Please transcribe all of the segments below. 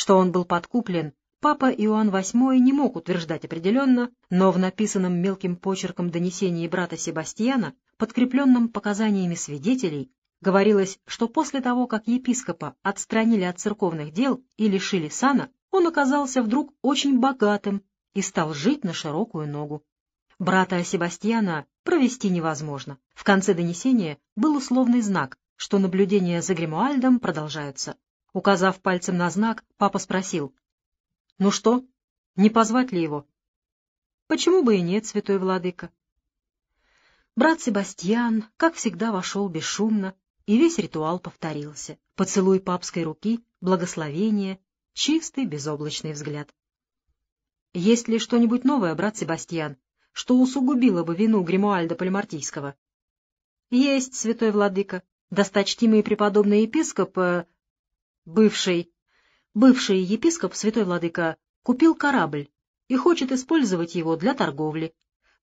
Что он был подкуплен, папа Иоанн VIII не мог утверждать определенно, но в написанном мелким почерком донесении брата Себастьяна, подкрепленном показаниями свидетелей, говорилось, что после того, как епископа отстранили от церковных дел и лишили сана, он оказался вдруг очень богатым и стал жить на широкую ногу. Брата Себастьяна провести невозможно. В конце донесения был условный знак, что наблюдения за Гримуальдом продолжаются. Указав пальцем на знак, папа спросил. — Ну что, не позвать ли его? — Почему бы и нет, святой владыка? Брат Себастьян, как всегда, вошел бесшумно, и весь ритуал повторился. Поцелуй папской руки, благословение, чистый безоблачный взгляд. — Есть ли что-нибудь новое, брат Себастьян? что усугубило бы вину Гримуальда Полимартийского. — Есть, святой владыка, досточтимый преподобный епископ, э, бывший, бывший епископ, святой владыка, купил корабль и хочет использовать его для торговли.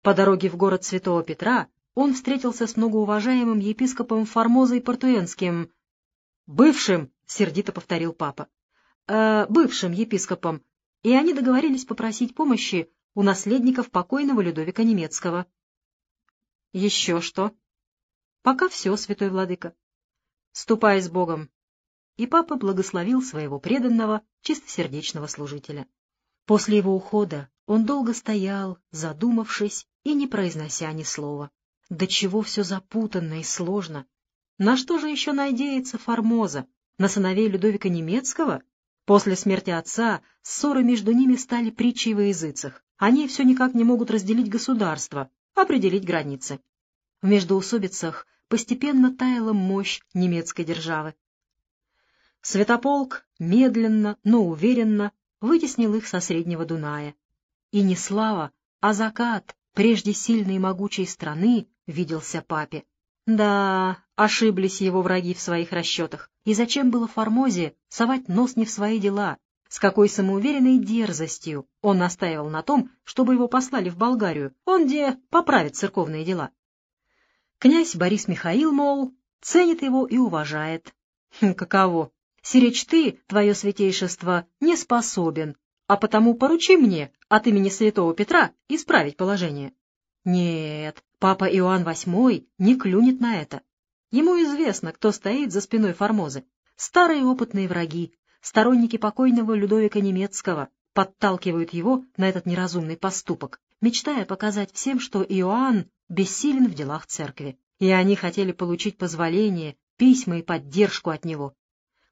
По дороге в город Святого Петра он встретился с многоуважаемым епископом Формозой Портуенским. — Бывшим, — сердито повторил папа, э, — бывшим епископом, и они договорились попросить помощи у наследников покойного Людовика Немецкого. — Еще что? — Пока все, святой владыка. — Ступай с Богом. И папа благословил своего преданного, чистосердечного служителя. После его ухода он долго стоял, задумавшись и не произнося ни слова. До чего все запутанно и сложно. На что же еще надеется Формоза? На сыновей Людовика Немецкого? После смерти отца ссоры между ними стали притчей во языцах. Они все никак не могут разделить государство, определить границы. В междоусобицах постепенно таяла мощь немецкой державы. Святополк медленно, но уверенно вытеснил их со Среднего Дуная. И не слава, а закат прежде сильной и могучей страны виделся папе. Да, ошиблись его враги в своих расчетах. И зачем было Формозе совать нос не в свои дела, с какой самоуверенной дерзостью он настаивал на том, чтобы его послали в Болгарию, он где поправит церковные дела. Князь Борис Михаил, мол, ценит его и уважает. Хм, каково? Сиречь ты, твое святейшество, не способен, а потому поручи мне от имени святого Петра исправить положение. Нет, папа Иоанн VIII не клюнет на это. Ему известно, кто стоит за спиной Формозы. Старые опытные враги, сторонники покойного Людовика Немецкого подталкивают его на этот неразумный поступок, мечтая показать всем, что Иоанн бессилен в делах церкви, и они хотели получить позволение, письма и поддержку от него.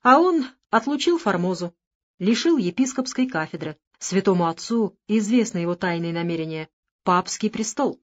А он отлучил Формозу, лишил епископской кафедры, святому отцу известны его тайные намерения, папский престол.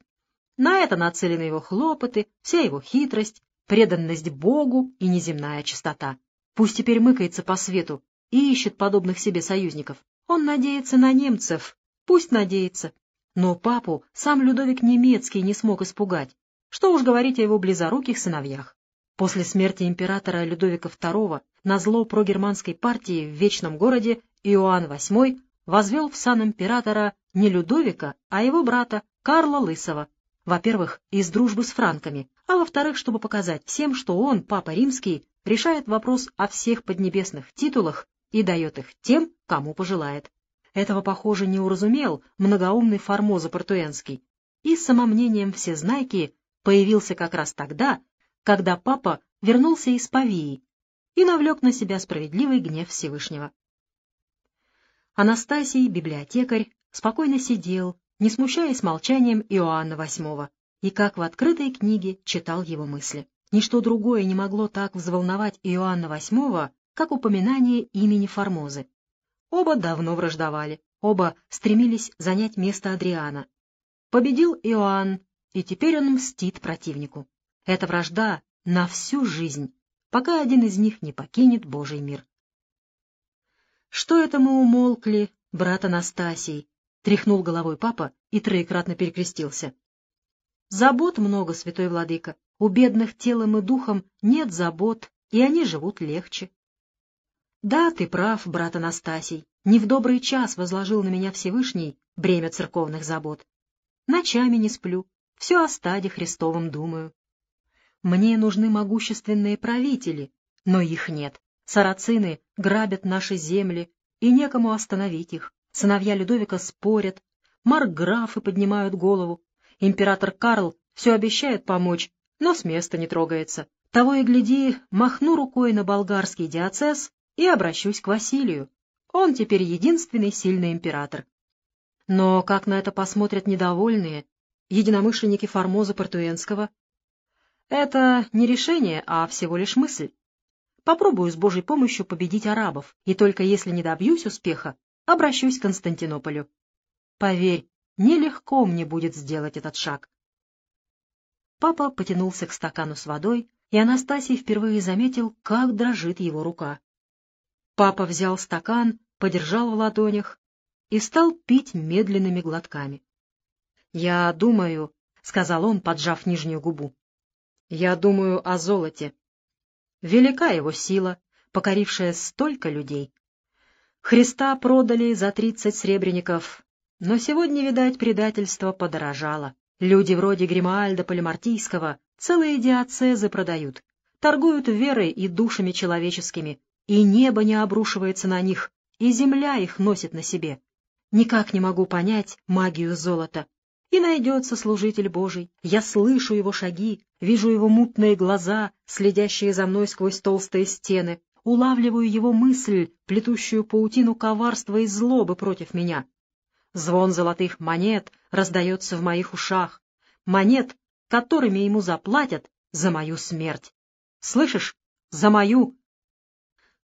На это нацелены его хлопоты, вся его хитрость, преданность Богу и неземная чистота. Пусть теперь мыкается по свету, и ищет подобных себе союзников. Он надеется на немцев, пусть надеется. Но папу сам Людовик Немецкий не смог испугать. Что уж говорить о его близоруких сыновьях. После смерти императора Людовика II на зло прогерманской партии в Вечном городе Иоанн VIII возвел в сан императора не Людовика, а его брата Карла Лысого. Во-первых, из дружбы с франками, а во-вторых, чтобы показать всем, что он, папа римский, решает вопрос о всех поднебесных титулах и дает их тем, кому пожелает. Этого, похоже, не уразумел многоумный Формоза Портуэнский, и с самомнением всезнайки появился как раз тогда, когда папа вернулся из Павии и навлек на себя справедливый гнев Всевышнего. Анастасий, библиотекарь, спокойно сидел, не смущаясь молчанием Иоанна VIII, и как в открытой книге читал его мысли. Ничто другое не могло так взволновать Иоанна VIII, как упоминание имени Формозы. Оба давно враждовали, оба стремились занять место Адриана. Победил Иоанн, и теперь он мстит противнику. Эта вражда на всю жизнь, пока один из них не покинет Божий мир. «Что это мы умолкли, брат Анастасий?» — тряхнул головой папа и троекратно перекрестился. «Забот много, святой владыка. У бедных телом и духом нет забот, и они живут легче. Да, ты прав, брат Анастасий, не в добрый час возложил на меня Всевышний бремя церковных забот. Ночами не сплю, все о стаде Христовом думаю. Мне нужны могущественные правители, но их нет. Сарацины грабят наши земли, и некому остановить их. Сыновья Людовика спорят, маркграфы поднимают голову, император Карл все обещает помочь, но с места не трогается. Того и гляди, махну рукой на болгарский диацез и обращусь к Василию. Он теперь единственный сильный император. Но как на это посмотрят недовольные, единомышленники Формоза Портуенского? Это не решение, а всего лишь мысль. Попробую с Божьей помощью победить арабов, и только если не добьюсь успеха, обращусь к Константинополю. Поверь, нелегко мне будет сделать этот шаг. Папа потянулся к стакану с водой, и Анастасий впервые заметил, как дрожит его рука. Папа взял стакан, подержал в ладонях и стал пить медленными глотками. — Я думаю, — сказал он, поджав нижнюю губу, — я думаю о золоте. Велика его сила, покорившая столько людей. Христа продали за тридцать сребреников, но сегодня, видать, предательство подорожало. Люди вроде Гримальда Полимартийского целые диацезы продают, торгуют верой и душами человеческими, и небо не обрушивается на них, и земля их носит на себе. Никак не могу понять магию золота. И найдется служитель Божий, я слышу его шаги, вижу его мутные глаза, следящие за мной сквозь толстые стены, улавливаю его мысль, плетущую паутину коварства и злобы против меня. Звон золотых монет раздается в моих ушах, монет, которыми ему заплатят за мою смерть. Слышишь? За мою!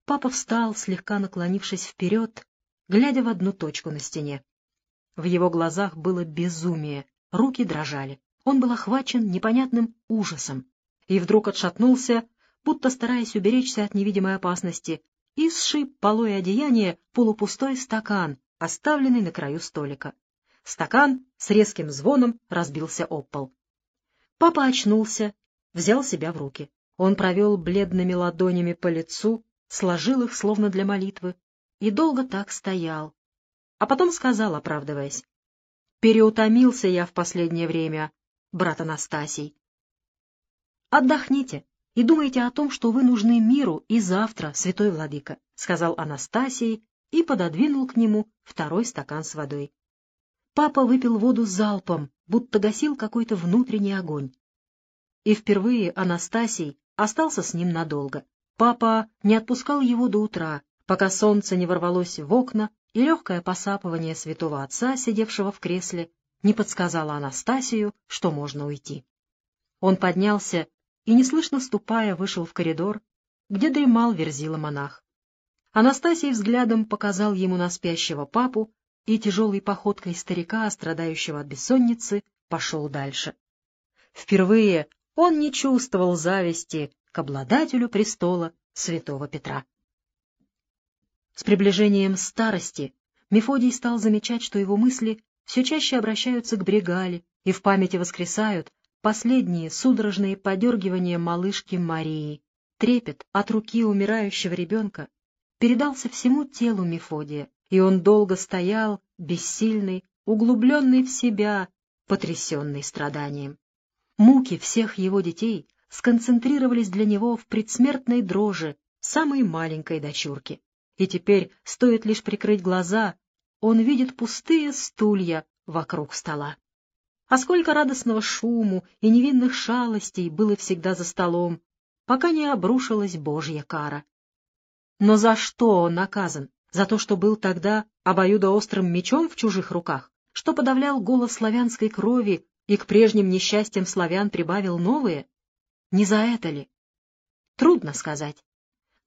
Папа встал, слегка наклонившись вперед, глядя в одну точку на стене. В его глазах было безумие, руки дрожали. Он был охвачен непонятным ужасом и вдруг отшатнулся, будто стараясь уберечься от невидимой опасности, и сшиб полой одеяние полупустой стакан, оставленный на краю столика. Стакан с резким звоном разбился об пол. Папа очнулся, взял себя в руки. Он провел бледными ладонями по лицу, сложил их, словно для молитвы, и долго так стоял. А потом сказал, оправдываясь, «Переутомился я в последнее время, брат Анастасий. Отдохните, и думайте о том, что вы нужны миру и завтра, святой владыка», — сказал Анастасий и пододвинул к нему второй стакан с водой. Папа выпил воду залпом, будто гасил какой-то внутренний огонь. И впервые Анастасий остался с ним надолго. Папа не отпускал его до утра, пока солнце не ворвалось в окна, и легкое посапывание святого отца, сидевшего в кресле, не подсказало Анастасию, что можно уйти. Он поднялся и, неслышно ступая, вышел в коридор, где дремал верзила монах. Анастасий взглядом показал ему на спящего папу и тяжелой походкой старика, страдающего от бессонницы, пошел дальше. Впервые он не чувствовал зависти к обладателю престола святого Петра. С приближением старости Мефодий стал замечать, что его мысли все чаще обращаются к Брегале и в памяти воскресают Последние судорожные подергивания малышки Марии, трепет от руки умирающего ребенка передался всему телу Мефодия, и он долго стоял, бессильный, углубленный в себя, потрясенный страданием. Муки всех его детей сконцентрировались для него в предсмертной дрожи самой маленькой дочурки. И теперь, стоит лишь прикрыть глаза, он видит пустые стулья вокруг стола. А сколько радостного шуму и невинных шалостей было всегда за столом, пока не обрушилась Божья кара. Но за что он наказан? За то, что был тогда обоюдоострым мечом в чужих руках, что подавлял голос славянской крови и к прежним несчастьям славян прибавил новые? Не за это ли? Трудно сказать.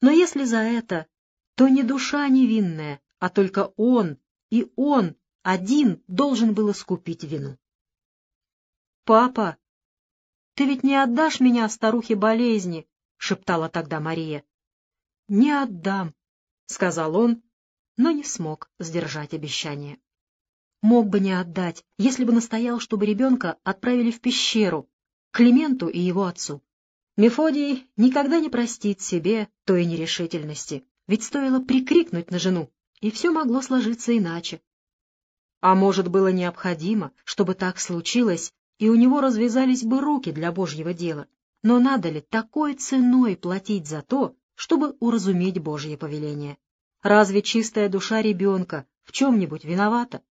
Но если за это, то не душа невинная, а только он, и он один должен был искупить вину. «Папа, ты ведь не отдашь меня старухе болезни?» — шептала тогда Мария. «Не отдам», — сказал он, но не смог сдержать обещание. Мог бы не отдать, если бы настоял, чтобы ребенка отправили в пещеру, Клименту и его отцу. Мефодий никогда не простит себе той нерешительности, ведь стоило прикрикнуть на жену, и все могло сложиться иначе. А может, было необходимо, чтобы так случилось, и у него развязались бы руки для Божьего дела. Но надо ли такой ценой платить за то, чтобы уразуметь Божье повеление? Разве чистая душа ребенка в чем-нибудь виновата?